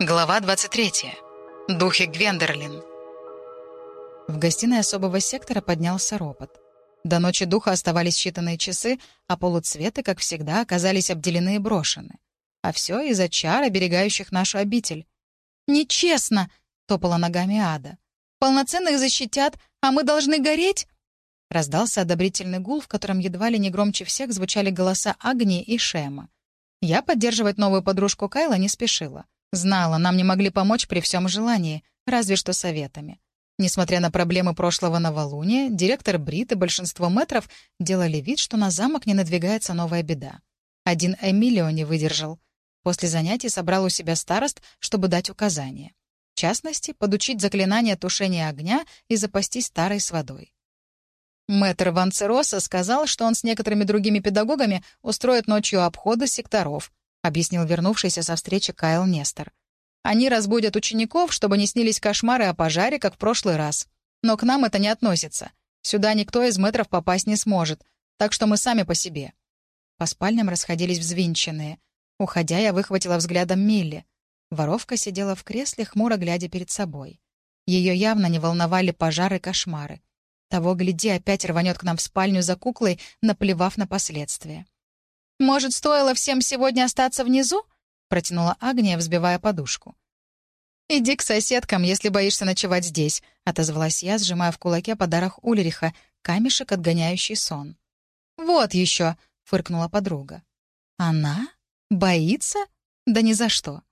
Глава 23. Духи Гвендерлин. В гостиной особого сектора поднялся ропот. До ночи духа оставались считанные часы, а полуцветы, как всегда, оказались обделены и брошены. А все из-за чар, оберегающих нашу обитель. «Нечестно!» — топала ногами ада. «Полноценных защитят, а мы должны гореть?» Раздался одобрительный гул, в котором едва ли не громче всех звучали голоса Агни и Шема. Я поддерживать новую подружку Кайла не спешила. Знала, нам не могли помочь при всем желании, разве что советами. Несмотря на проблемы прошлого новолуния, директор Брит и большинство метров делали вид, что на замок не надвигается новая беда. Один Эмилио не выдержал. После занятий собрал у себя старост, чтобы дать указания. В частности, подучить заклинание тушения огня и запастись старой с водой. Мэтр Ванцероса сказал, что он с некоторыми другими педагогами устроит ночью обходы секторов, объяснил вернувшийся со встречи Кайл Нестор. Они разбудят учеников, чтобы не снились кошмары о пожаре, как в прошлый раз. Но к нам это не относится. Сюда никто из мэтров попасть не сможет, так что мы сами по себе. По спальням расходились взвинченные. Уходя, я выхватила взглядом Милли. Воровка сидела в кресле, хмуро глядя перед собой. Ее явно не волновали пожары и кошмары. Того, гляди, опять рванет к нам в спальню за куклой, наплевав на последствия. «Может, стоило всем сегодня остаться внизу?» — протянула Агния, взбивая подушку. «Иди к соседкам, если боишься ночевать здесь», — отозвалась я, сжимая в кулаке подарок Ульриха, камешек, отгоняющий сон. «Вот еще», — фыркнула подруга. «Она? Боится? Да ни за что».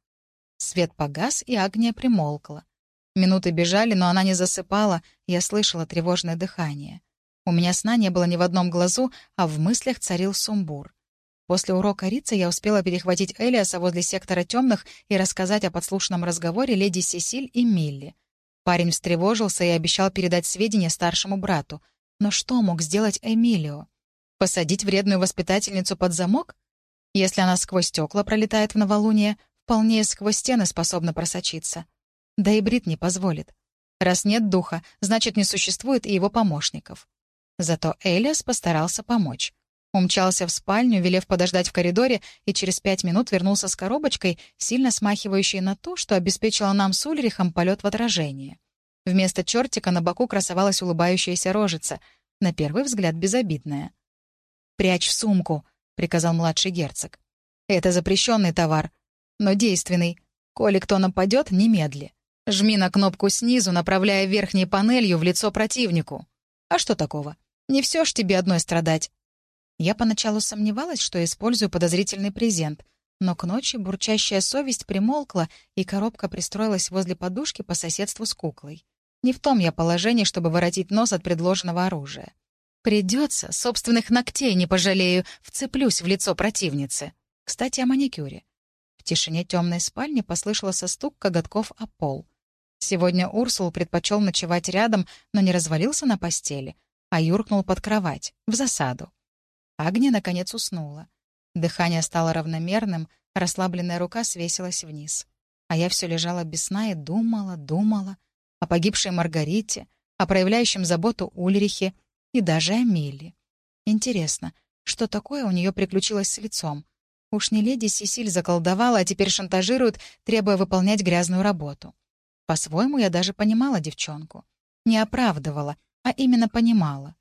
Свет погас, и Агния примолкла. Минуты бежали, но она не засыпала, я слышала тревожное дыхание. У меня сна не было ни в одном глазу, а в мыслях царил сумбур. После урока Рица я успела перехватить Элиаса возле сектора темных и рассказать о подслушанном разговоре леди Сесиль и Милли. Парень встревожился и обещал передать сведения старшему брату. Но что мог сделать Эмилио? Посадить вредную воспитательницу под замок? Если она сквозь стекла пролетает в новолуние, вполне сквозь стены способна просочиться. Да и Брит не позволит. Раз нет духа, значит, не существует и его помощников. Зато Элиас постарался помочь. Умчался в спальню, велев подождать в коридоре, и через пять минут вернулся с коробочкой, сильно смахивающей на то, что обеспечило нам с Ульрихом полет в отражение. Вместо чертика на боку красовалась улыбающаяся рожица, на первый взгляд безобидная. «Прячь в сумку», — приказал младший герцог. «Это запрещенный товар, но действенный. Коли кто нападет, немедли». Жми на кнопку снизу, направляя верхней панелью в лицо противнику. А что такого? Не все ж тебе одной страдать. Я поначалу сомневалась, что использую подозрительный презент, но к ночи бурчащая совесть примолкла, и коробка пристроилась возле подушки по соседству с куклой. Не в том я положении, чтобы воротить нос от предложенного оружия. Придется, собственных ногтей не пожалею, вцеплюсь в лицо противницы. Кстати, о маникюре. В тишине темной спальни послышался стук коготков о пол. Сегодня Урсул предпочел ночевать рядом, но не развалился на постели, а юркнул под кровать, в засаду. Агния, наконец, уснула. Дыхание стало равномерным, расслабленная рука свесилась вниз. А я все лежала без сна и думала, думала о погибшей Маргарите, о проявляющем заботу Ульрихе и даже о Милли. Интересно, что такое у нее приключилось с лицом? Уж не леди Сесиль заколдовала, а теперь шантажирует, требуя выполнять грязную работу. По-своему, я даже понимала девчонку. Не оправдывала, а именно понимала.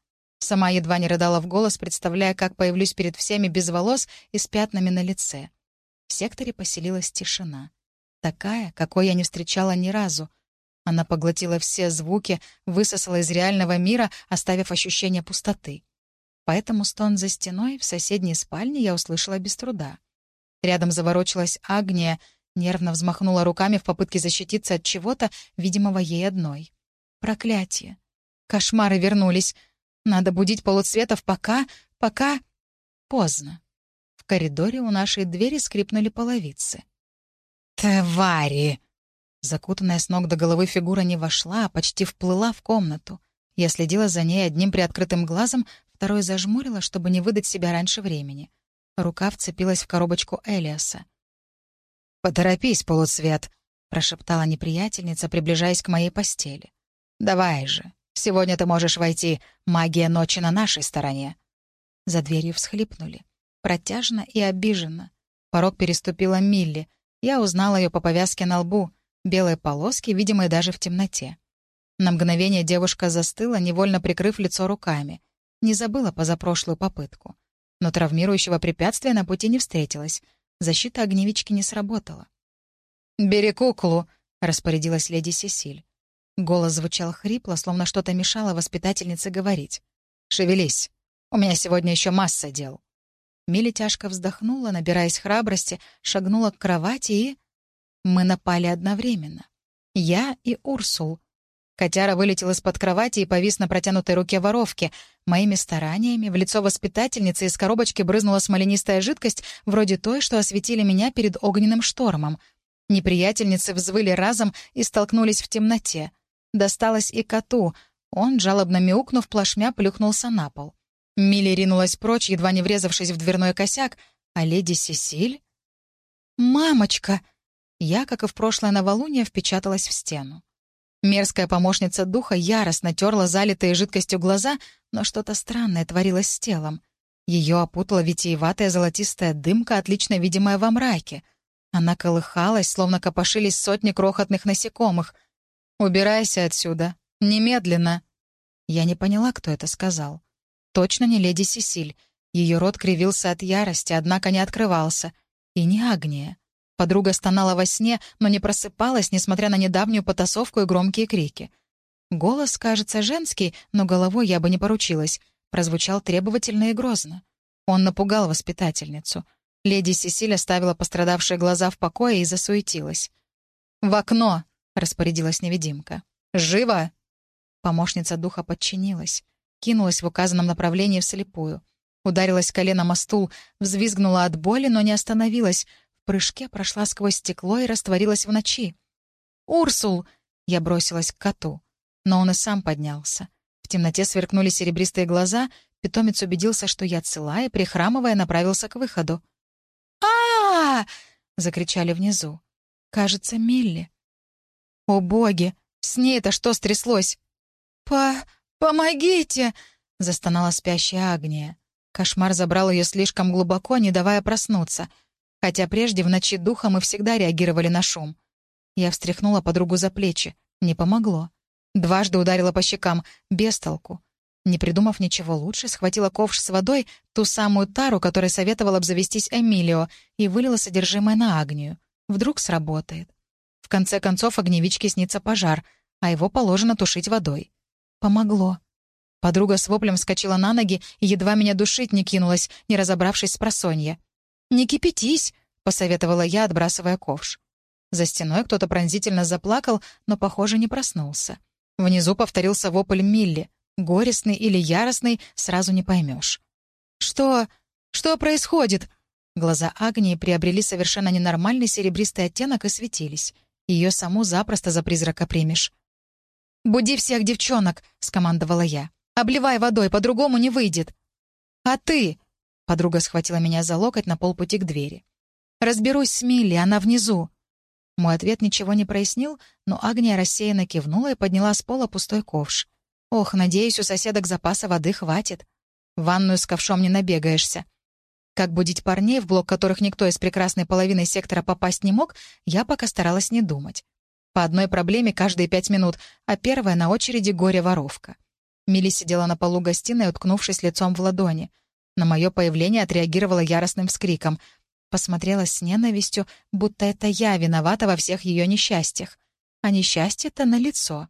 Сама едва не рыдала в голос, представляя, как появлюсь перед всеми без волос и с пятнами на лице. В секторе поселилась тишина. Такая, какой я не встречала ни разу. Она поглотила все звуки, высосала из реального мира, оставив ощущение пустоты. Поэтому стон за стеной в соседней спальне я услышала без труда. Рядом заворочилась Агния, Нервно взмахнула руками в попытке защититься от чего-то, видимого ей одной. Проклятие. Кошмары вернулись. Надо будить полуцветов пока, пока... Поздно. В коридоре у нашей двери скрипнули половицы. «Твари!» Закутанная с ног до головы фигура не вошла, а почти вплыла в комнату. Я следила за ней одним приоткрытым глазом, второй зажмурила, чтобы не выдать себя раньше времени. Рука вцепилась в коробочку Элиаса. «Поторопись, полуцвет», — прошептала неприятельница, приближаясь к моей постели. «Давай же, сегодня ты можешь войти. Магия ночи на нашей стороне». За дверью всхлипнули. Протяжно и обиженно. Порог переступила Милли. Я узнала ее по повязке на лбу, белой полоски, видимой даже в темноте. На мгновение девушка застыла, невольно прикрыв лицо руками. Не забыла позапрошлую попытку. Но травмирующего препятствия на пути не встретилось. Защита огневички не сработала. «Бери куклу!» — распорядилась леди Сесиль. Голос звучал хрипло, словно что-то мешало воспитательнице говорить. «Шевелись. У меня сегодня еще масса дел». Милли тяжко вздохнула, набираясь храбрости, шагнула к кровати и... Мы напали одновременно. Я и Урсул. Котяра вылетел из-под кровати и повис на протянутой руке воровки. Моими стараниями в лицо воспитательницы из коробочки брызнула смоленистая жидкость, вроде той, что осветили меня перед огненным штормом. Неприятельницы взвыли разом и столкнулись в темноте. Досталось и коту. Он, жалобно мяукнув, плашмя плюхнулся на пол. Милли ринулась прочь, едва не врезавшись в дверной косяк, а леди Сесиль... «Мамочка!» Я, как и в прошлое новолуние, впечаталась в стену. Мерзкая помощница духа яростно терла залитые жидкостью глаза, но что-то странное творилось с телом. Ее опутала витиеватая золотистая дымка, отлично видимая во мраке. Она колыхалась, словно копошились сотни крохотных насекомых. «Убирайся отсюда! Немедленно!» Я не поняла, кто это сказал. Точно не леди Сесиль. Ее рот кривился от ярости, однако не открывался. И не Агния. Подруга стонала во сне, но не просыпалась, несмотря на недавнюю потасовку и громкие крики. Голос, кажется, женский, но головой я бы не поручилась. Прозвучал требовательно и грозно. Он напугал воспитательницу. Леди Сесиль оставила пострадавшие глаза в покое и засуетилась. «В окно!» — распорядилась невидимка. «Живо!» Помощница духа подчинилась. Кинулась в указанном направлении вслепую. Ударилась коленом о стул, взвизгнула от боли, но не остановилась — прыжке прошла сквозь стекло и растворилась в ночи. «Урсул!» — я бросилась к коту. Но он и сам поднялся. В темноте сверкнули серебристые глаза, питомец убедился, что я цела, и, прихрамывая, направился к выходу. а, -а, закричали внизу. «Кажется, Милли». «О боги! С ней-то что стряслось?» «По... помогите!» — застонала спящая Агния. Кошмар забрал ее слишком глубоко, не давая проснуться — хотя прежде в ночи духа мы всегда реагировали на шум. Я встряхнула подругу за плечи. Не помогло. Дважды ударила по щекам, без толку. Не придумав ничего лучше, схватила ковш с водой, ту самую тару, которой советовал обзавестись Эмилио, и вылила содержимое на Агнию. Вдруг сработает. В конце концов, огневичке снится пожар, а его положено тушить водой. Помогло. Подруга с воплем вскочила на ноги и едва меня душить не кинулась, не разобравшись с просонья. «Не кипятись», — посоветовала я, отбрасывая ковш. За стеной кто-то пронзительно заплакал, но, похоже, не проснулся. Внизу повторился вопль Милли. Горестный или яростный, сразу не поймешь. «Что? Что происходит?» Глаза Агнии приобрели совершенно ненормальный серебристый оттенок и светились. Ее саму запросто за призрака примешь. «Буди всех девчонок!» — скомандовала я. «Обливай водой, по-другому не выйдет!» «А ты?» Подруга схватила меня за локоть на полпути к двери. «Разберусь с Милли, она внизу». Мой ответ ничего не прояснил, но Агния рассеянно кивнула и подняла с пола пустой ковш. «Ох, надеюсь, у соседок запаса воды хватит. В ванную с ковшом не набегаешься». Как будить парней, в блок которых никто из прекрасной половины сектора попасть не мог, я пока старалась не думать. По одной проблеме каждые пять минут, а первая на очереди горе-воровка. Милли сидела на полу гостиной, уткнувшись лицом в ладони — на мое появление отреагировала яростным вскриком. Посмотрела с ненавистью, будто это я виновата во всех ее несчастьях. А несчастье-то на лицо.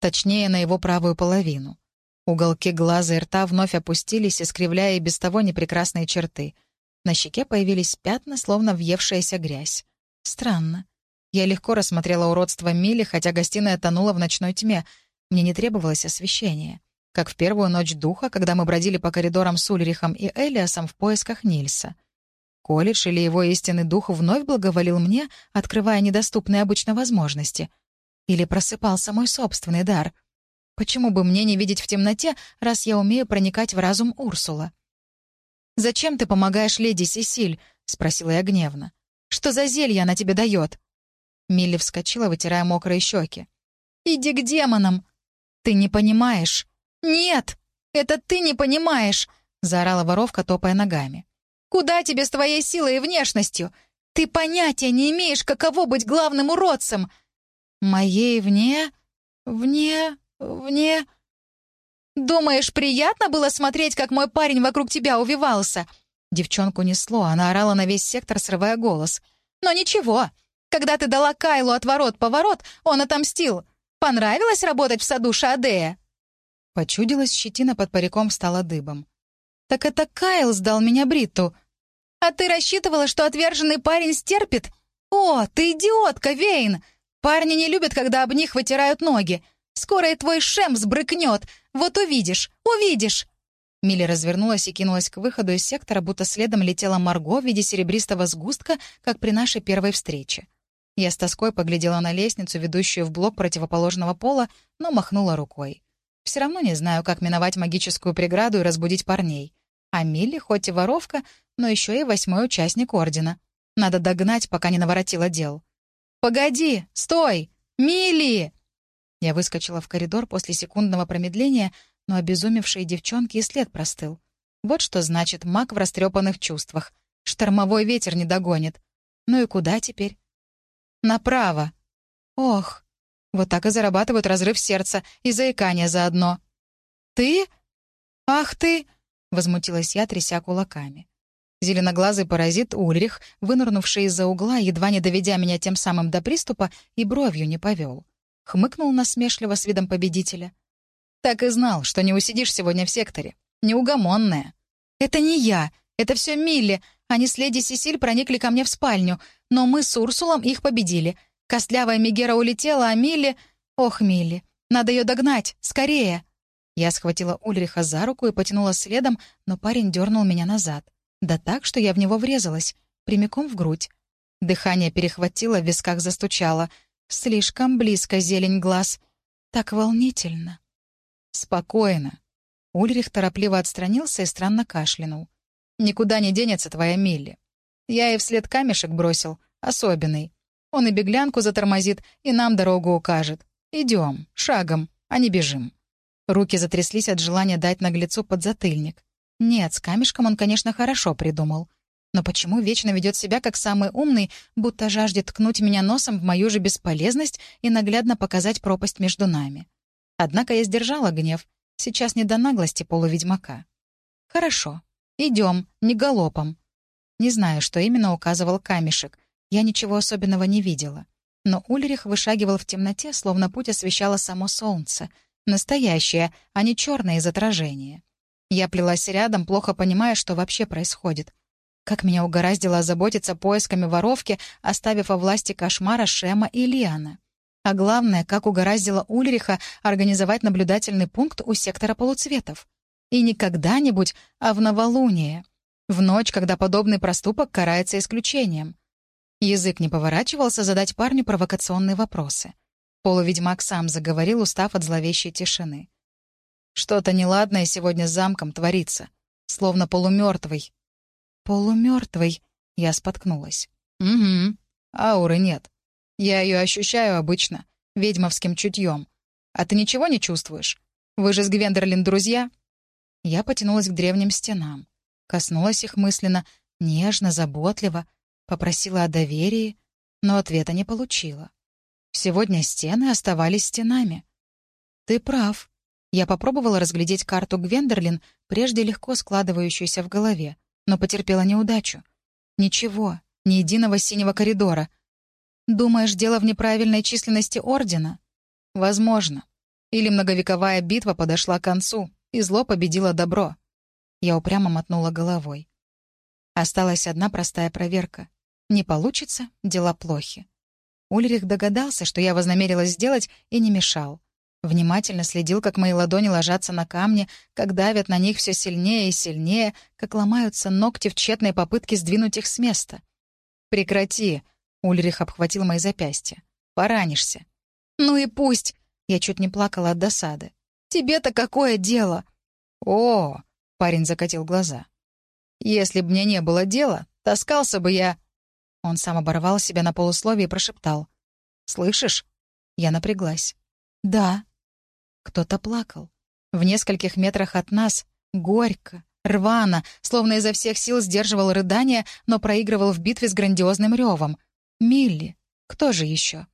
Точнее, на его правую половину. Уголки глаза и рта вновь опустились, искривляя и без того непрекрасные черты. На щеке появились пятна, словно въевшаяся грязь. Странно. Я легко рассмотрела уродство Мили, хотя гостиная тонула в ночной тьме. Мне не требовалось освещения как в первую ночь духа, когда мы бродили по коридорам с Ульрихом и Элиасом в поисках Нильса. Колледж или его истинный дух вновь благоволил мне, открывая недоступные обычно возможности. Или просыпался мой собственный дар. Почему бы мне не видеть в темноте, раз я умею проникать в разум Урсула? «Зачем ты помогаешь леди Сесиль?» — спросила я гневно. «Что за зелье она тебе дает?» Милли вскочила, вытирая мокрые щеки. «Иди к демонам!» «Ты не понимаешь!» «Нет, это ты не понимаешь!» — заорала воровка, топая ногами. «Куда тебе с твоей силой и внешностью? Ты понятия не имеешь, каково быть главным уродцем!» «Моей вне... вне... вне...» «Думаешь, приятно было смотреть, как мой парень вокруг тебя увивался?» Девчонку несло, она орала на весь сектор, срывая голос. «Но ничего, когда ты дала Кайлу отворот-поворот, он отомстил. Понравилось работать в саду Шадея?» Почудилась щетина под париком стала дыбом. «Так это Кайл сдал меня Бритту. А ты рассчитывала, что отверженный парень стерпит? О, ты идиотка, Вейн! Парни не любят, когда об них вытирают ноги. Скоро и твой шем сбрыкнет. Вот увидишь, увидишь!» Милли развернулась и кинулась к выходу из сектора, будто следом летела Марго в виде серебристого сгустка, как при нашей первой встрече. Я с тоской поглядела на лестницу, ведущую в блок противоположного пола, но махнула рукой. Все равно не знаю, как миновать магическую преграду и разбудить парней. А Милли, хоть и воровка, но еще и восьмой участник Ордена. Надо догнать, пока не наворотила дел. «Погоди! Стой! Милли!» Я выскочила в коридор после секундного промедления, но обезумевшие девчонки и след простыл. Вот что значит маг в растрепанных чувствах. Штормовой ветер не догонит. Ну и куда теперь? Направо. Ох, вот так и зарабатывают разрыв сердца и заикание заодно. «Ты? Ах ты!» — возмутилась я, тряся кулаками. Зеленоглазый паразит Ульрих, вынырнувший из-за угла, едва не доведя меня тем самым до приступа, и бровью не повел. Хмыкнул насмешливо с видом победителя. «Так и знал, что не усидишь сегодня в секторе. Неугомонная». «Это не я. Это все Милли. Они с леди Сесиль проникли ко мне в спальню. Но мы с Урсулом их победили. Костлявая Мегера улетела, а Милли... Ох, Милли, надо ее догнать. Скорее!» Я схватила Ульриха за руку и потянула следом, но парень дернул меня назад. Да так, что я в него врезалась. Прямиком в грудь. Дыхание перехватило, в висках застучало — Слишком близко зелень глаз. Так волнительно. Спокойно. Ульрих торопливо отстранился и странно кашлянул. «Никуда не денется твоя Милли. Я и вслед камешек бросил, особенный. Он и беглянку затормозит, и нам дорогу укажет. Идем, шагом, а не бежим». Руки затряслись от желания дать наглецу подзатыльник. Нет, с камешком он, конечно, хорошо придумал. Но почему вечно ведет себя как самый умный, будто жаждет ткнуть меня носом в мою же бесполезность и наглядно показать пропасть между нами? Однако я сдержала гнев. Сейчас не до наглости полуведьмака. «Хорошо. Идем, не галопом». Не знаю, что именно указывал камешек. Я ничего особенного не видела. Но Ульрих вышагивал в темноте, словно путь освещало само солнце. Настоящее, а не черное из отражения. Я плелась рядом, плохо понимая, что вообще происходит — как меня угораздило озаботиться поисками воровки, оставив во власти кошмара Шема и Лиана. А главное, как угораздило Ульриха организовать наблюдательный пункт у сектора полуцветов. И не когда-нибудь, а в новолуние. В ночь, когда подобный проступок карается исключением. Язык не поворачивался задать парню провокационные вопросы. Полуведьмак сам заговорил, устав от зловещей тишины. «Что-то неладное сегодня с замком творится. Словно полумертвый, «Полумертвый», — я споткнулась. «Угу. Ауры нет. Я ее ощущаю обычно, ведьмовским чутьем. А ты ничего не чувствуешь? Вы же с Гвендерлин друзья?» Я потянулась к древним стенам. Коснулась их мысленно, нежно, заботливо, попросила о доверии, но ответа не получила. Сегодня стены оставались стенами. «Ты прав». Я попробовала разглядеть карту Гвендерлин, прежде легко складывающуюся в голове но потерпела неудачу. Ничего, ни единого синего коридора. Думаешь, дело в неправильной численности Ордена? Возможно. Или многовековая битва подошла к концу, и зло победило добро. Я упрямо мотнула головой. Осталась одна простая проверка. Не получится — дела плохи. Ульрих догадался, что я вознамерилась сделать, и не мешал. Внимательно следил, как мои ладони ложатся на камни, как давят на них все сильнее и сильнее, как ломаются ногти в тщетной попытке сдвинуть их с места. «Прекрати!» — Ульрих обхватил мои запястья. «Поранишься». «Ну и пусть!» — я чуть не плакала от досады. «Тебе-то какое дело?» «О!» — парень закатил глаза. «Если б мне не было дела, таскался бы я...» Он сам оборвал себя на полусловие и прошептал. «Слышишь?» Я напряглась. «Да», кто-то плакал. В нескольких метрах от нас, горько, Рвано, словно изо всех сил сдерживал рыдание, но проигрывал в битве с грандиозным ревом. Милли. Кто же еще?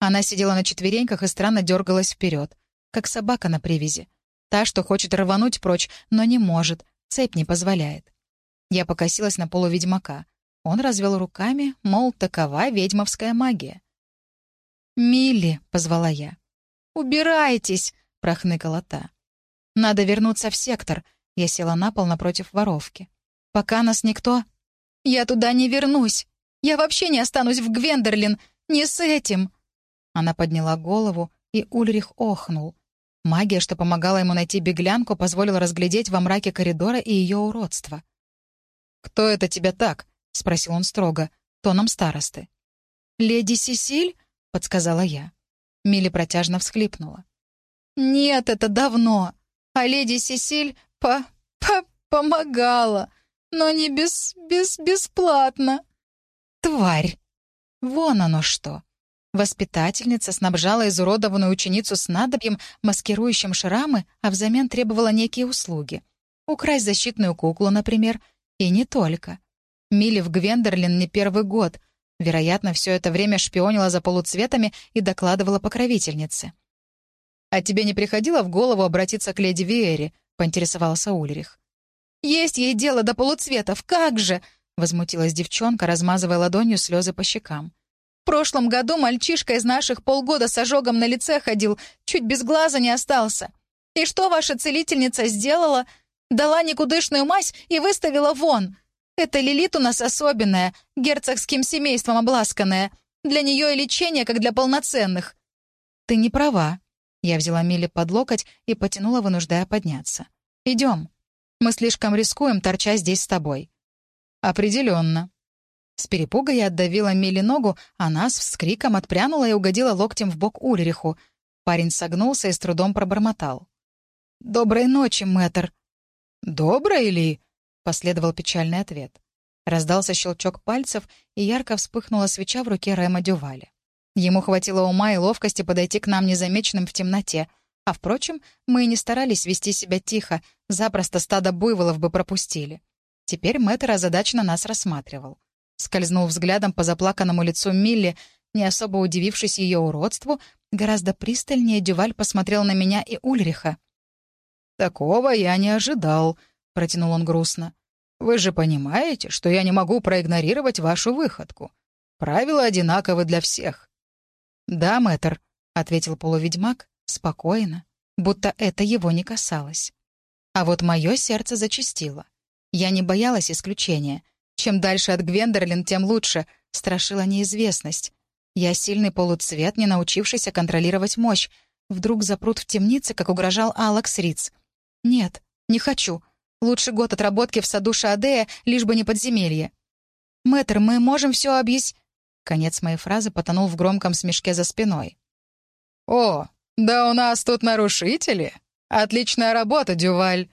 Она сидела на четвереньках и странно дергалась вперед, как собака на привязи. Та, что хочет рвануть прочь, но не может, цепь не позволяет. Я покосилась на полуведьмака. Он развел руками, мол, такова ведьмовская магия. «Милли», — позвала я. «Убирайтесь!» — прохныкала та. «Надо вернуться в сектор», — я села на пол напротив воровки. «Пока нас никто...» «Я туда не вернусь! Я вообще не останусь в Гвендерлин! Не с этим!» Она подняла голову, и Ульрих охнул. Магия, что помогала ему найти беглянку, позволила разглядеть во мраке коридора и ее уродство. «Кто это тебя так?» — спросил он строго, тоном старосты. «Леди Сесиль?» — подсказала я. Милли протяжно всхлипнула. «Нет, это давно. А леди Сесиль по... по... помогала. Но не без... без... бесплатно». «Тварь! Вон оно что!» Воспитательница снабжала изуродованную ученицу снадобьем, маскирующим шрамы, а взамен требовала некие услуги. Украсть защитную куклу, например, и не только. Милли в Гвендерлин не первый год. Вероятно, все это время шпионила за полуцветами и докладывала покровительнице. «А тебе не приходило в голову обратиться к леди Виэри?» — поинтересовался Ульрих. «Есть ей дело до полуцветов, как же!» — возмутилась девчонка, размазывая ладонью слезы по щекам. «В прошлом году мальчишка из наших полгода с ожогом на лице ходил, чуть без глаза не остался. И что ваша целительница сделала? Дала никудышную мазь и выставила вон. Это Лилит у нас особенная, герцогским семейством обласканная. Для нее и лечение, как для полноценных». «Ты не права». Я взяла Милли под локоть и потянула, вынуждая подняться. «Идем. Мы слишком рискуем, торча здесь с тобой». «Определенно». С перепуга я отдавила Милли ногу, а нас с криком отпрянула и угодила локтем в бок Ульриху. Парень согнулся и с трудом пробормотал. «Доброй ночи, мэтр». «Доброй ли?» — последовал печальный ответ. Раздался щелчок пальцев, и ярко вспыхнула свеча в руке Рэма Дюваля. Ему хватило ума и ловкости подойти к нам незамеченным в темноте. А, впрочем, мы и не старались вести себя тихо, запросто стадо буйволов бы пропустили. Теперь мэтр озадаченно нас рассматривал. Скользнул взглядом по заплаканному лицу Милли, не особо удивившись ее уродству, гораздо пристальнее Дюваль посмотрел на меня и Ульриха. «Такого я не ожидал», — протянул он грустно. «Вы же понимаете, что я не могу проигнорировать вашу выходку. Правила одинаковы для всех». «Да, мэтр», — ответил полуведьмак, спокойно, будто это его не касалось. А вот мое сердце зачастило. Я не боялась исключения. Чем дальше от Гвендерлин, тем лучше. Страшила неизвестность. Я сильный полуцвет, не научившийся контролировать мощь. Вдруг запрут в темнице, как угрожал Алекс Риц. «Нет, не хочу. Лучше год отработки в саду Шаадея, лишь бы не подземелье». «Мэтр, мы можем все объяс...» Конец моей фразы потонул в громком смешке за спиной. «О, да у нас тут нарушители! Отличная работа, Дюваль!»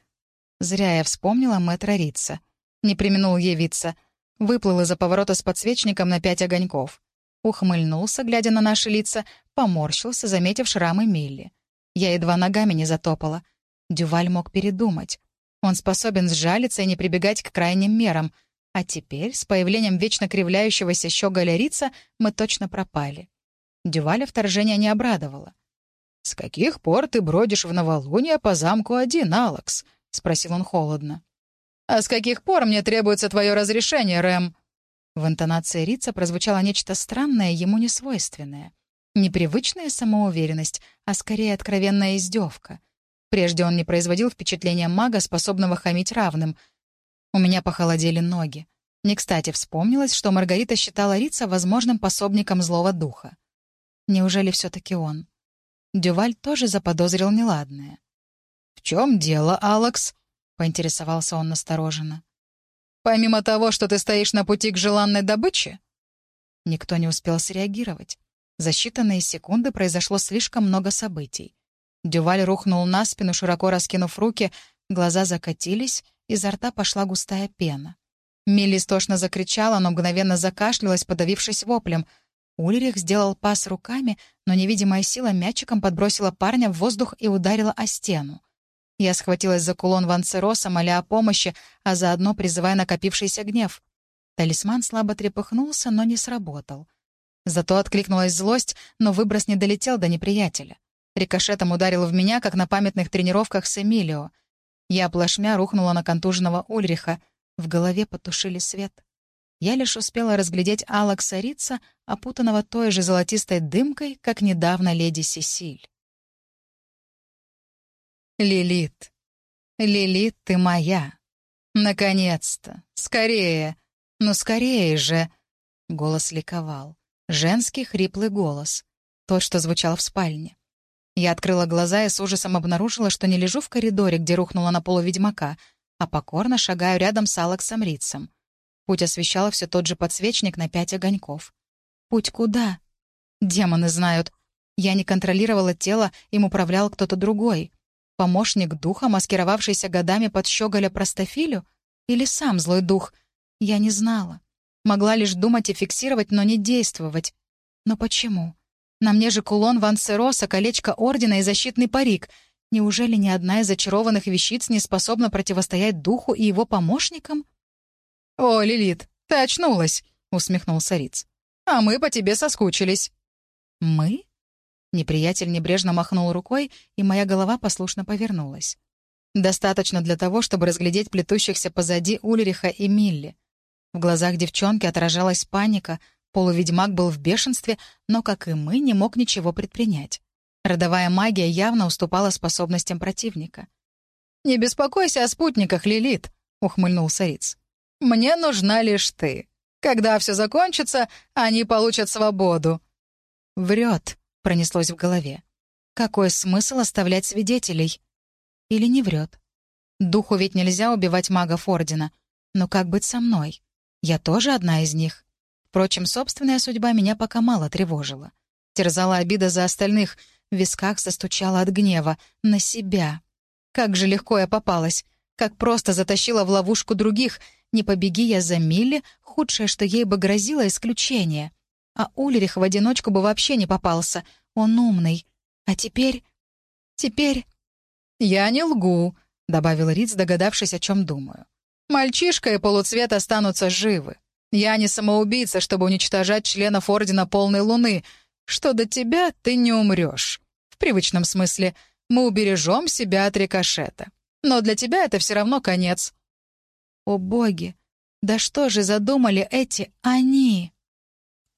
Зря я вспомнила мэтра Рица. Не применул явиться. Выплыл из-за поворота с подсвечником на пять огоньков. Ухмыльнулся, глядя на наши лица, поморщился, заметив шрамы Милли. Я едва ногами не затопала. Дюваль мог передумать. Он способен сжалиться и не прибегать к крайним мерам. А теперь, с появлением вечно кривляющегося щеголя Рица, мы точно пропали. Дюваля вторжение не обрадовало. «С каких пор ты бродишь в новолуние по замку один, Алекс?» — спросил он холодно. «А с каких пор мне требуется твое разрешение, Рэм?» В интонации Рица прозвучало нечто странное, ему несвойственное. Непривычная самоуверенность, а скорее откровенная издевка. Прежде он не производил впечатления мага, способного хамить равным. У меня похолодели ноги. Не кстати вспомнилось, что Маргарита считала Рица возможным пособником злого духа. Неужели все-таки он? Дюваль тоже заподозрил неладное. «В чем дело, Алекс?» — поинтересовался он настороженно. «Помимо того, что ты стоишь на пути к желанной добыче?» Никто не успел среагировать. За считанные секунды произошло слишком много событий. Дюваль рухнул на спину, широко раскинув руки, глаза закатились, изо рта пошла густая пена. Милли истошно закричала, но мгновенно закашлялась, подавившись воплем — Ульрих сделал пас руками, но невидимая сила мячиком подбросила парня в воздух и ударила о стену. Я схватилась за кулон Ванцероса, моля о помощи, а заодно призывая накопившийся гнев. Талисман слабо трепыхнулся, но не сработал. Зато откликнулась злость, но выброс не долетел до неприятеля. Рикошетом ударил в меня, как на памятных тренировках с Эмилио. Я плашмя рухнула на контуженного Ульриха. В голове потушили свет. Я лишь успела разглядеть Алекса Рица, опутанного той же золотистой дымкой, как недавно леди Сесиль. «Лилит! Лилит, ты моя! Наконец-то! Скорее! Ну, скорее же!» Голос ликовал. Женский хриплый голос. Тот, что звучал в спальне. Я открыла глаза и с ужасом обнаружила, что не лежу в коридоре, где рухнула на полу ведьмака, а покорно шагаю рядом с Алексом Рицем. Путь освещал все тот же подсвечник на пять огоньков. Путь куда? Демоны знают. Я не контролировала тело, им управлял кто-то другой. Помощник духа, маскировавшийся годами под щеголя простофилю? Или сам злой дух? Я не знала. Могла лишь думать и фиксировать, но не действовать. Но почему? На мне же кулон Ван Сероса, колечко Ордена и защитный парик. Неужели ни одна из зачарованных вещиц не способна противостоять духу и его помощникам? «О, Лилит, ты очнулась!» — усмехнулся Риц. «А мы по тебе соскучились». «Мы?» Неприятель небрежно махнул рукой, и моя голова послушно повернулась. Достаточно для того, чтобы разглядеть плетущихся позади Ульриха и Милли. В глазах девчонки отражалась паника, Полуведьмак был в бешенстве, но, как и мы, не мог ничего предпринять. Родовая магия явно уступала способностям противника. «Не беспокойся о спутниках, Лилит», — ухмыльнулся Риц. «Мне нужна лишь ты. Когда все закончится, они получат свободу». «Врет», — пронеслось в голове. «Какой смысл оставлять свидетелей?» «Или не врет?» «Духу ведь нельзя убивать магов Ордена. Но как быть со мной? Я тоже одна из них». Впрочем, собственная судьба меня пока мало тревожила. Терзала обида за остальных, в висках застучала от гнева. На себя. Как же легко я попалась. Как просто затащила в ловушку других. Не побеги я за Милли, худшее, что ей бы грозило, исключение. А Ульрих в одиночку бы вообще не попался. Он умный. А теперь... Теперь... «Я не лгу», — добавил Риц, догадавшись, о чем думаю. «Мальчишка и полуцвет останутся живы. Я не самоубийца, чтобы уничтожать членов Ордена Полной Луны. Что до тебя, ты не умрешь. В привычном смысле. Мы убережем себя от рикошета. Но для тебя это все равно конец. О боги! Да что же задумали эти «они»?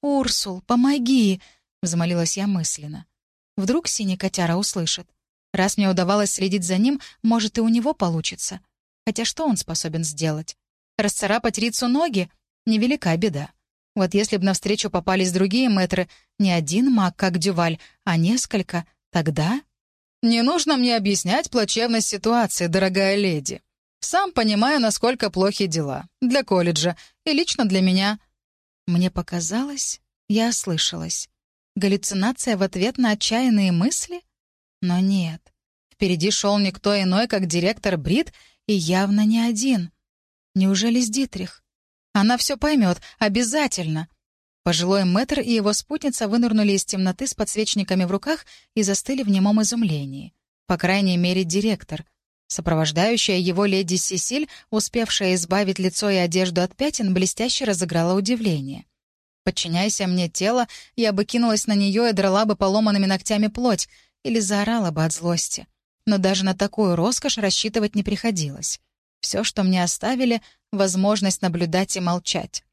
«Урсул, помоги!» — взмолилась я мысленно. Вдруг синий котяра услышит. Раз мне удавалось следить за ним, может, и у него получится. Хотя что он способен сделать? Расцарапать Рицу ноги? Невелика беда. Вот если бы навстречу попались другие мэтры, не один маг, как Дюваль, а несколько, тогда... «Не нужно мне объяснять плачевность ситуации, дорогая леди. Сам понимаю, насколько плохи дела. Для колледжа и лично для меня». Мне показалось, я ослышалась. Галлюцинация в ответ на отчаянные мысли? Но нет. Впереди шел никто иной, как директор Брит, и явно не один. Неужели с Дитрих? Она все поймет, обязательно. Пожилой мэтр и его спутница вынырнули из темноты с подсвечниками в руках и застыли в немом изумлении. По крайней мере, директор. Сопровождающая его леди Сесиль, успевшая избавить лицо и одежду от пятен, блестяще разыграла удивление. Подчиняйся мне тело, я бы кинулась на нее и драла бы поломанными ногтями плоть или заорала бы от злости. Но даже на такую роскошь рассчитывать не приходилось. Все, что мне оставили, — возможность наблюдать и молчать.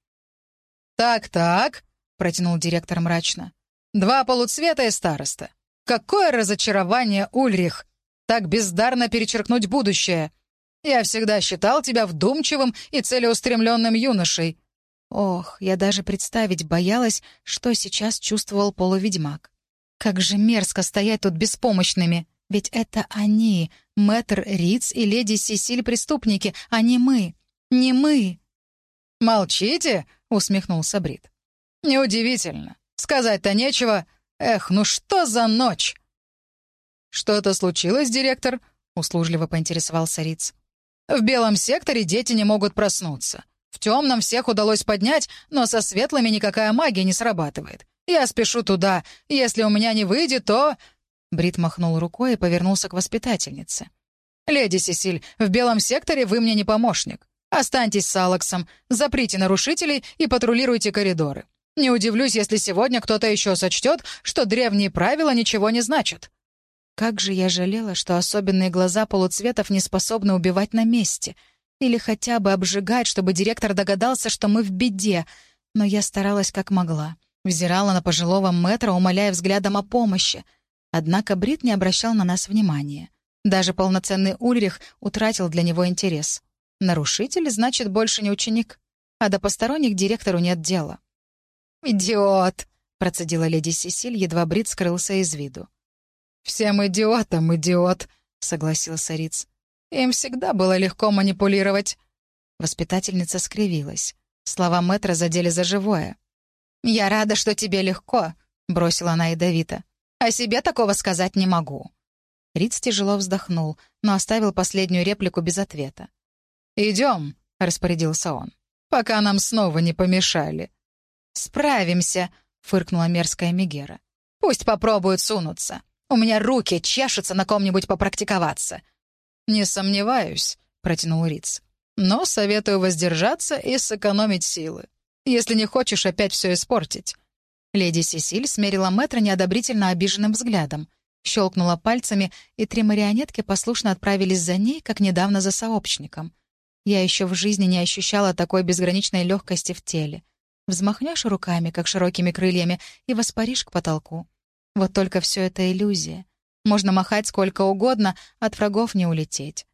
«Так-так», — протянул директор мрачно. «Два полуцвета и староста. Какое разочарование, Ульрих! Так бездарно перечеркнуть будущее. Я всегда считал тебя вдумчивым и целеустремленным юношей». Ох, я даже представить боялась, что сейчас чувствовал полуведьмак. Как же мерзко стоять тут беспомощными. Ведь это они, мэтр Риц и леди Сесиль преступники, а не мы. Не мы. «Молчите?» — усмехнулся Брит. «Неудивительно. Сказать-то нечего. Эх, ну что за ночь?» «Что-то случилось, директор?» — услужливо поинтересовался Риц. «В белом секторе дети не могут проснуться. В темном всех удалось поднять, но со светлыми никакая магия не срабатывает. Я спешу туда. Если у меня не выйдет, то...» Брит махнул рукой и повернулся к воспитательнице. «Леди Сесиль, в белом секторе вы мне не помощник. Останьтесь с Алексом, заприте нарушителей и патрулируйте коридоры. Не удивлюсь, если сегодня кто-то еще сочтет, что древние правила ничего не значат». Как же я жалела, что особенные глаза полуцветов не способны убивать на месте. Или хотя бы обжигать, чтобы директор догадался, что мы в беде. Но я старалась как могла. Взирала на пожилого мэтра, умоляя взглядом о помощи. Однако Брит не обращал на нас внимания. Даже полноценный Ульрих утратил для него интерес. Нарушитель, значит, больше не ученик. А до посторонних директору нет дела. «Идиот!» — процедила леди Сесиль, едва Брит скрылся из виду. «Всем идиотам идиот», — согласился Риц. «Им всегда было легко манипулировать». Воспитательница скривилась. Слова мэтра задели за живое. «Я рада, что тебе легко», — бросила она ядовито. «О себе такого сказать не могу». Риц тяжело вздохнул, но оставил последнюю реплику без ответа. «Идем», — распорядился он, — «пока нам снова не помешали». «Справимся», — фыркнула мерзкая Мегера. «Пусть попробуют сунуться. У меня руки чешутся на ком-нибудь попрактиковаться». «Не сомневаюсь», — протянул Риц. «Но советую воздержаться и сэкономить силы, если не хочешь опять все испортить». Леди Сесиль смерила Мэтра неодобрительно обиженным взглядом, щелкнула пальцами, и три марионетки послушно отправились за ней, как недавно за сообщником. Я еще в жизни не ощущала такой безграничной легкости в теле. Взмахнешь руками, как широкими крыльями, и воспаришь к потолку. Вот только все это иллюзия. Можно махать сколько угодно, от врагов не улететь.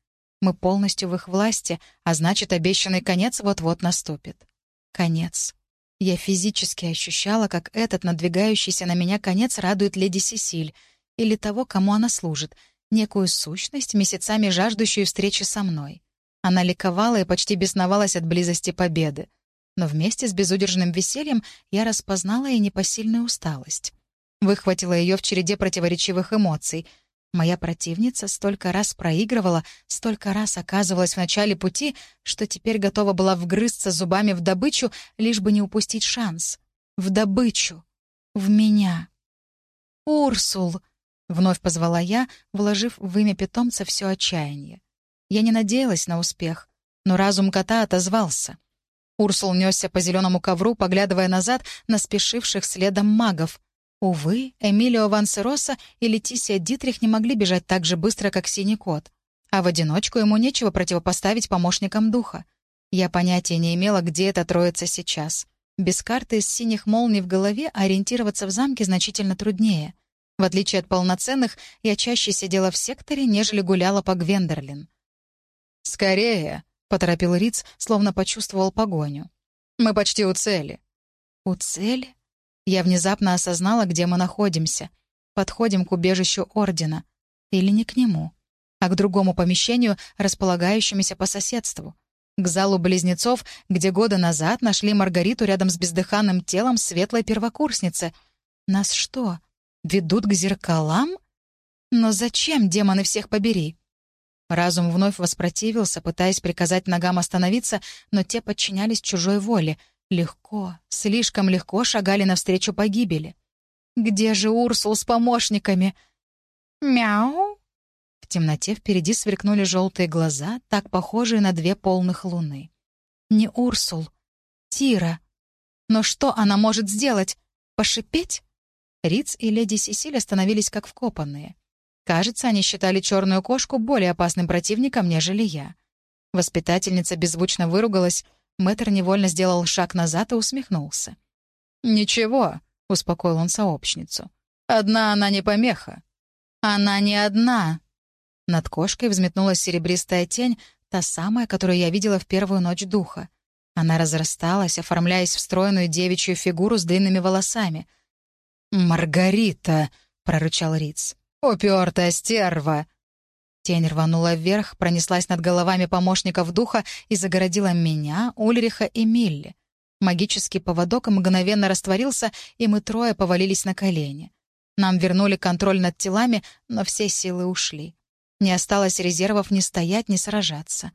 Мы полностью в их власти, а значит, обещанный конец вот-вот наступит. Конец. Я физически ощущала, как этот надвигающийся на меня конец радует леди Сесиль или того, кому она служит, некую сущность, месяцами жаждущую встречи со мной. Она ликовала и почти бесновалась от близости победы но вместе с безудержным весельем я распознала и непосильную усталость. Выхватила ее в череде противоречивых эмоций. Моя противница столько раз проигрывала, столько раз оказывалась в начале пути, что теперь готова была вгрызться зубами в добычу, лишь бы не упустить шанс. В добычу. В меня. «Урсул!» — вновь позвала я, вложив в имя питомца все отчаяние. Я не надеялась на успех, но разум кота отозвался — Урсул несся по зеленому ковру, поглядывая назад на спешивших следом магов. Увы, Эмилио Вансероса и Летисия Дитрих не могли бежать так же быстро, как Синий Кот. А в одиночку ему нечего противопоставить помощникам духа. Я понятия не имела, где эта троица сейчас. Без карты из синих молний в голове ориентироваться в замке значительно труднее. В отличие от полноценных, я чаще сидела в секторе, нежели гуляла по Гвендерлин. «Скорее!» — поторопил Риц, словно почувствовал погоню. «Мы почти у цели». «У цели?» Я внезапно осознала, где мы находимся. Подходим к убежищу Ордена. Или не к нему, а к другому помещению, располагающемуся по соседству. К залу близнецов, где года назад нашли Маргариту рядом с бездыханным телом светлой первокурсницы. Нас что, ведут к зеркалам? Но зачем, демоны всех побери? Разум вновь воспротивился, пытаясь приказать ногам остановиться, но те подчинялись чужой воле. Легко, слишком легко шагали навстречу погибели. «Где же Урсул с помощниками?» «Мяу!» В темноте впереди сверкнули желтые глаза, так похожие на две полных луны. «Не Урсул. Тира. Но что она может сделать? Пошипеть?» Риц и леди Сесиль остановились как вкопанные. Кажется, они считали черную кошку более опасным противником, нежели я. Воспитательница беззвучно выругалась, мэтр невольно сделал шаг назад и усмехнулся. «Ничего», — успокоил он сообщницу. «Одна она не помеха». «Она не одна». Над кошкой взметнулась серебристая тень, та самая, которую я видела в первую ночь духа. Она разрасталась, оформляясь в стройную девичью фигуру с длинными волосами. «Маргарита!» — прорычал Риц. «Упертая стерва!» Тень рванула вверх, пронеслась над головами помощников духа и загородила меня, Ульриха и Милли. Магический поводок мгновенно растворился, и мы трое повалились на колени. Нам вернули контроль над телами, но все силы ушли. Не осталось резервов ни стоять, ни сражаться.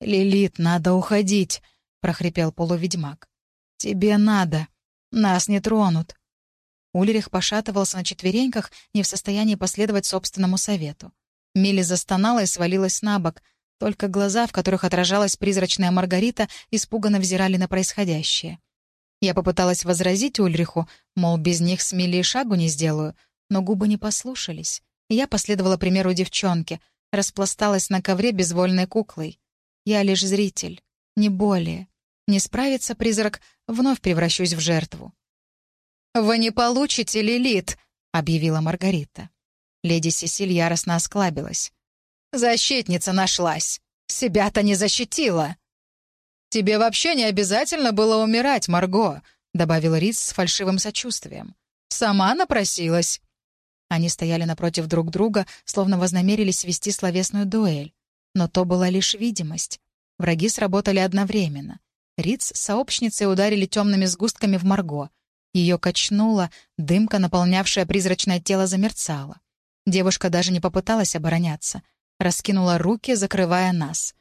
«Лилит, надо уходить», — прохрипел полуведьмак. «Тебе надо. Нас не тронут». Ульрих пошатывался на четвереньках, не в состоянии последовать собственному совету. Милли застонала и свалилась на бок. Только глаза, в которых отражалась призрачная Маргарита, испуганно взирали на происходящее. Я попыталась возразить Ульриху, мол, без них с Милли шагу не сделаю, но губы не послушались. Я последовала примеру девчонки, распласталась на ковре безвольной куклой. Я лишь зритель, не более. Не справится призрак, вновь превращусь в жертву. «Вы не получите, Лилит!» — объявила Маргарита. Леди Сесиль яростно осклабилась. «Защитница нашлась! Себя-то не защитила!» «Тебе вообще не обязательно было умирать, Марго», — добавил Рис с фальшивым сочувствием. «Сама напросилась». Они стояли напротив друг друга, словно вознамерились вести словесную дуэль. Но то была лишь видимость. Враги сработали одновременно. Риц с сообщницей ударили темными сгустками в Марго. Ее качнуло, дымка, наполнявшая призрачное тело, замерцала. Девушка даже не попыталась обороняться. Раскинула руки, закрывая нас.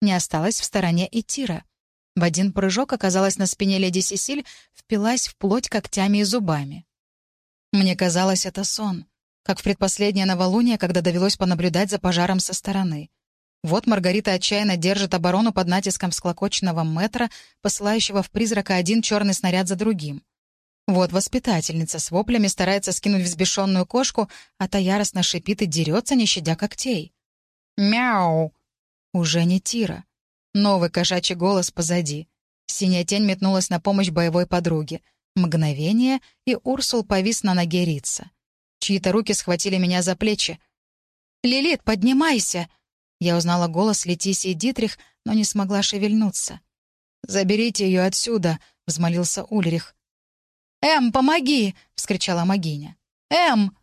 Не осталась в стороне и Тира. В один прыжок оказалась на спине леди Сесиль, впилась в плоть когтями и зубами. Мне казалось, это сон, как в предпоследнее новолуние, когда довелось понаблюдать за пожаром со стороны. Вот Маргарита отчаянно держит оборону под натиском склокоченного метра, посылающего в призрака один черный снаряд за другим. Вот воспитательница с воплями старается скинуть взбешенную кошку, а та яростно шипит и дерется, не щадя когтей. «Мяу!» Уже не Тира. Новый кошачий голос позади. Синяя тень метнулась на помощь боевой подруге. Мгновение, и Урсул повис на ноге Рица. Чьи-то руки схватили меня за плечи. «Лилит, поднимайся!» Я узнала голос Летисии Дитрих, но не смогла шевельнуться. «Заберите ее отсюда!» — взмолился Ульрих. «Эм, помоги!» — вскричала Магиня. «Эм!»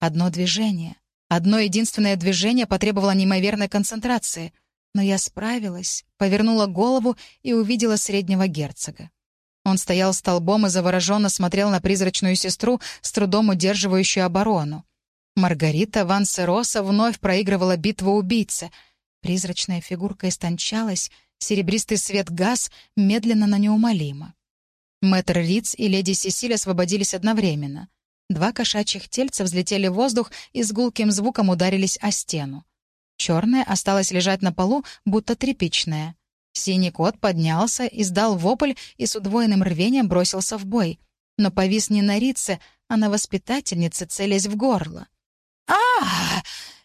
Одно движение. Одно единственное движение потребовало неимоверной концентрации. Но я справилась, повернула голову и увидела среднего герцога. Он стоял столбом и завороженно смотрел на призрачную сестру, с трудом удерживающую оборону. Маргарита Ван Сероса вновь проигрывала битву убийцы. Призрачная фигурка истончалась, серебристый свет газ медленно, но неумолимо. Мэтр Риц и леди Сесиль освободились одновременно. Два кошачьих тельца взлетели в воздух и с гулким звуком ударились о стену. Черная осталась лежать на полу, будто тряпичная. Синий кот поднялся, издал вопль и с удвоенным рвением бросился в бой. Но повис не на Рице, а на воспитательнице, целясь в горло. а,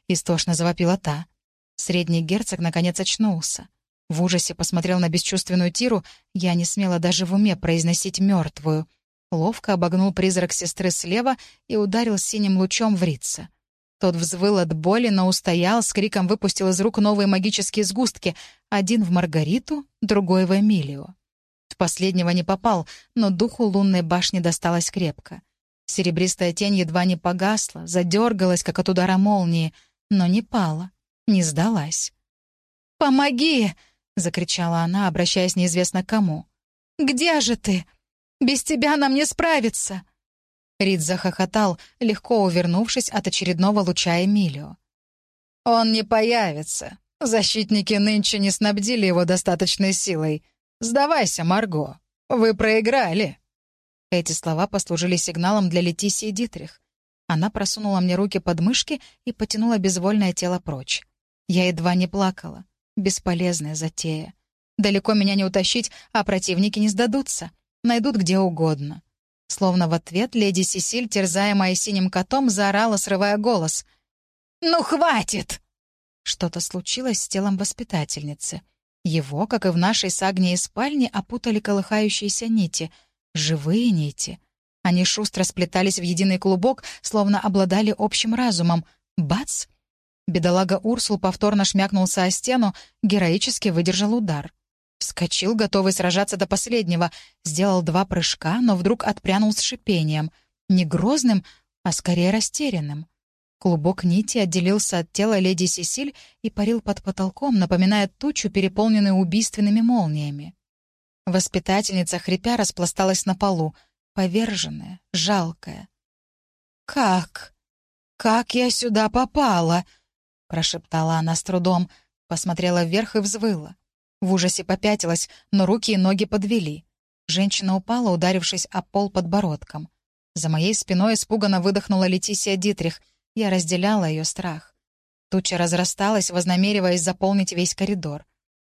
истошно завопила та. Средний герцог наконец очнулся. В ужасе посмотрел на бесчувственную Тиру, я не смела даже в уме произносить мертвую. Ловко обогнул призрак сестры слева и ударил синим лучом в Рица. Тот взвыл от боли, но устоял, с криком выпустил из рук новые магические сгустки. Один в Маргариту, другой в Эмилию. В последнего не попал, но духу лунной башни досталось крепко. Серебристая тень едва не погасла, задергалась, как от удара молнии, но не пала, не сдалась. «Помоги!» — закричала она, обращаясь неизвестно к кому. «Где же ты? Без тебя нам не справиться!» Рид захохотал, легко увернувшись от очередного луча Эмилио. «Он не появится. Защитники нынче не снабдили его достаточной силой. Сдавайся, Марго. Вы проиграли». Эти слова послужили сигналом для Летисии Дитрих. Она просунула мне руки под мышки и потянула безвольное тело прочь. Я едва не плакала. Бесполезная затея. Далеко меня не утащить, а противники не сдадутся. Найдут где угодно. Словно в ответ леди Сесиль, терзаемая синим котом, заорала, срывая голос. «Ну, хватит!» Что-то случилось с телом воспитательницы. Его, как и в нашей с Агнией спальне, опутали колыхающиеся нити. Живые нити. Они шустро сплетались в единый клубок, словно обладали общим разумом. Бац! Бедолага Урсул повторно шмякнулся о стену, героически выдержал удар. Вскочил, готовый сражаться до последнего, сделал два прыжка, но вдруг отпрянул с шипением. Не грозным, а скорее растерянным. Клубок нити отделился от тела леди Сесиль и парил под потолком, напоминая тучу, переполненную убийственными молниями. Воспитательница, хрипя, распласталась на полу, поверженная, жалкая. «Как? Как я сюда попала?» — прошептала она с трудом, посмотрела вверх и взвыла. В ужасе попятилась, но руки и ноги подвели. Женщина упала, ударившись о пол подбородком. За моей спиной испуганно выдохнула Летисия Дитрих. Я разделяла ее страх. Туча разрасталась, вознамериваясь заполнить весь коридор.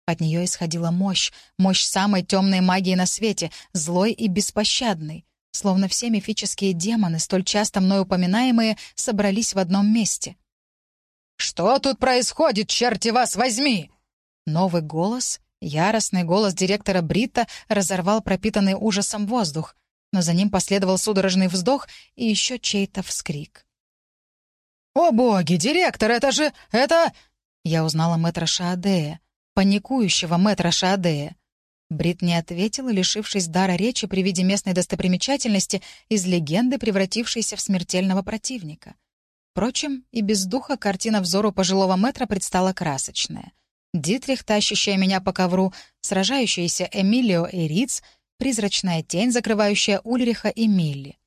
От нее исходила мощь, мощь самой темной магии на свете, злой и беспощадной. Словно все мифические демоны, столь часто мной упоминаемые, собрались в одном месте. «Что тут происходит, черти вас возьми?» Новый голос, яростный голос директора Брита разорвал пропитанный ужасом воздух, но за ним последовал судорожный вздох и еще чей-то вскрик. «О боги, директор, это же... это...» Я узнала мэтра Шаадея, паникующего мэтра Шаадея. Брит не ответил, лишившись дара речи при виде местной достопримечательности из легенды, превратившейся в смертельного противника. Впрочем, и без духа картина взору пожилого метра предстала красочная. Дитрих, тащащая меня по ковру, сражающиеся Эмилио и Риц, призрачная тень, закрывающая Ульриха и Милли.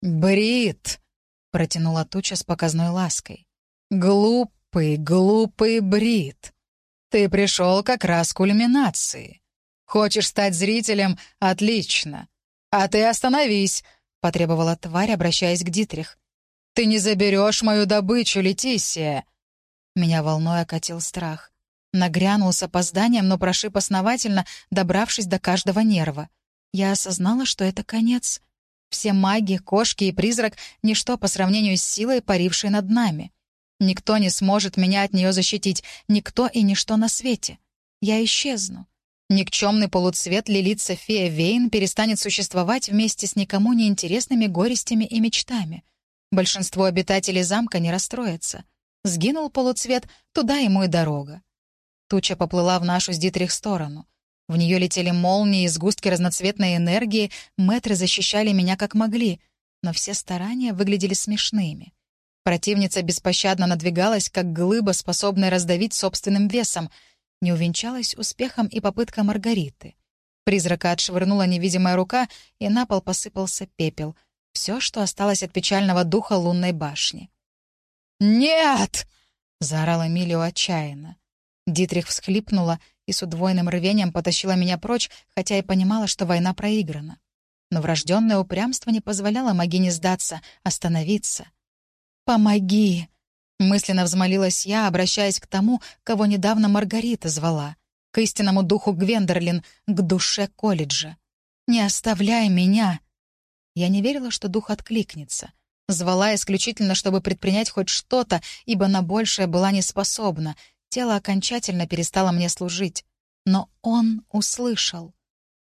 «Брит!» — протянула туча с показной лаской. «Глупый, глупый Брит! Ты пришел как раз к кульминации. Хочешь стать зрителем — отлично. А ты остановись!» — потребовала тварь, обращаясь к Дитрих. «Ты не заберешь мою добычу, Летисия!» Меня волной окатил страх. Нагрянул с опозданием, но прошиб основательно, добравшись до каждого нерва. Я осознала, что это конец. Все маги, кошки и призрак — ничто по сравнению с силой, парившей над нами. Никто не сможет меня от нее защитить, никто и ничто на свете. Я исчезну. Никчемный полуцвет Лилит София Вейн перестанет существовать вместе с никому неинтересными горестями и мечтами. Большинство обитателей замка не расстроятся. Сгинул полуцвет, туда ему и дорога. Туча поплыла в нашу с Дитрих сторону. В нее летели молнии и сгустки разноцветной энергии, мэтры защищали меня как могли, но все старания выглядели смешными. Противница беспощадно надвигалась, как глыба, способная раздавить собственным весом. Не увенчалась успехом и попытка Маргариты. Призрака отшвырнула невидимая рука, и на пол посыпался пепел — все, что осталось от печального духа лунной башни. «Нет!» — заорала Эмилио отчаянно. Дитрих всхлипнула и с удвоенным рвением потащила меня прочь, хотя и понимала, что война проиграна. Но врожденное упрямство не позволяло Магине сдаться, остановиться. «Помоги!» — мысленно взмолилась я, обращаясь к тому, кого недавно Маргарита звала, к истинному духу Гвендерлин, к душе колледжа. «Не оставляй меня!» Я не верила, что дух откликнется. Звала исключительно, чтобы предпринять хоть что-то, ибо на большее была не способна. Тело окончательно перестало мне служить. Но он услышал.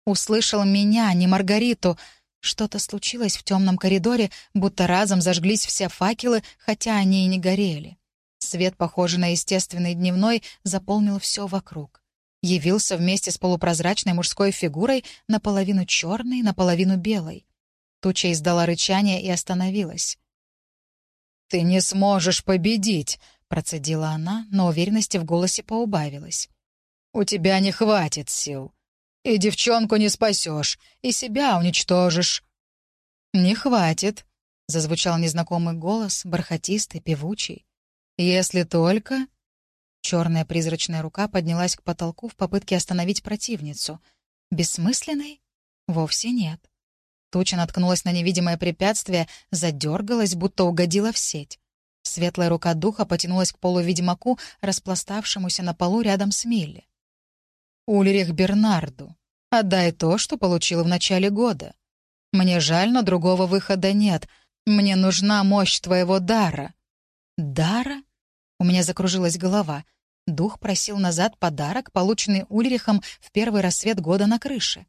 Услышал меня, а не Маргариту. Что-то случилось в темном коридоре, будто разом зажглись все факелы, хотя они и не горели. Свет, похожий на естественный дневной, заполнил все вокруг. Явился вместе с полупрозрачной мужской фигурой, наполовину черной, наполовину белой. Туча издала рычание и остановилась. «Ты не сможешь победить!» — процедила она, но уверенности в голосе поубавилась. «У тебя не хватит сил. И девчонку не спасешь, и себя уничтожишь». «Не хватит», — зазвучал незнакомый голос, бархатистый, певучий. «Если только...» Черная призрачная рука поднялась к потолку в попытке остановить противницу. Бессмысленной? Вовсе нет. Туча наткнулась на невидимое препятствие, задергалась, будто угодила в сеть. Светлая рука духа потянулась к полуведьмаку, распластавшемуся на полу рядом с Милли. «Ульрих Бернарду, отдай то, что получил в начале года. Мне жаль, но другого выхода нет. Мне нужна мощь твоего дара». «Дара?» У меня закружилась голова. Дух просил назад подарок, полученный Ульрихом в первый рассвет года на крыше.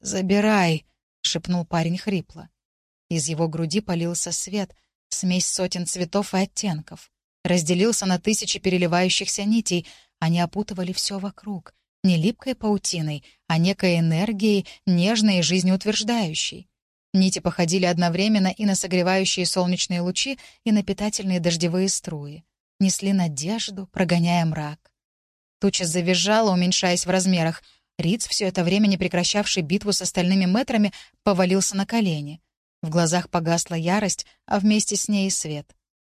«Забирай», шепнул парень хрипло. Из его груди полился свет, смесь сотен цветов и оттенков. Разделился на тысячи переливающихся нитей, они опутывали все вокруг, не липкой паутиной, а некой энергией, нежной и жизнеутверждающей. Нити походили одновременно и на согревающие солнечные лучи, и на питательные дождевые струи. Несли надежду, прогоняя мрак. Туча завизжала, уменьшаясь в размерах — Риц, все это время не прекращавший битву с остальными метрами, повалился на колени. В глазах погасла ярость, а вместе с ней и свет.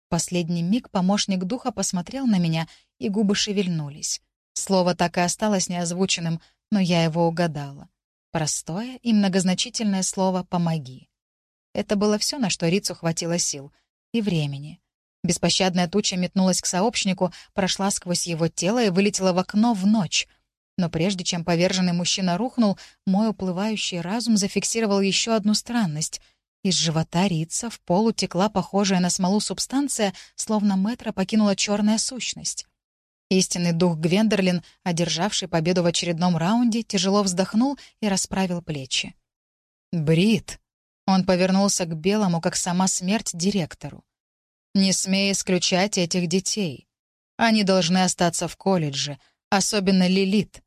Последний миг помощник духа посмотрел на меня, и губы шевельнулись. Слово так и осталось неозвученным, но я его угадала. Простое и многозначительное слово «помоги». Это было все, на что Рицу хватило сил и времени. Беспощадная туча метнулась к сообщнику, прошла сквозь его тело и вылетела в окно в ночь. Но прежде чем поверженный мужчина рухнул, мой уплывающий разум зафиксировал еще одну странность. Из живота Рица в пол утекла похожая на смолу субстанция, словно метра покинула черная сущность. Истинный дух Гвендерлин, одержавший победу в очередном раунде, тяжело вздохнул и расправил плечи. «Брит!» Он повернулся к белому, как сама смерть, директору. «Не смей исключать этих детей. Они должны остаться в колледже, особенно Лилит.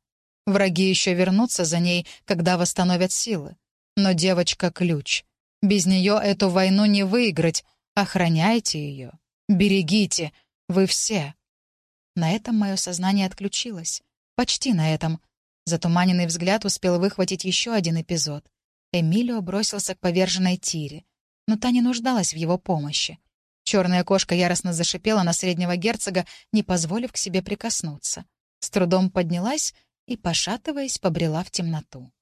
Враги еще вернутся за ней, когда восстановят силы. Но девочка — ключ. Без нее эту войну не выиграть. Охраняйте ее. Берегите. Вы все. На этом мое сознание отключилось. Почти на этом. Затуманенный взгляд успел выхватить еще один эпизод. Эмилио бросился к поверженной Тире. Но та не нуждалась в его помощи. Черная кошка яростно зашипела на среднего герцога, не позволив к себе прикоснуться. С трудом поднялась и, пошатываясь, побрела в темноту.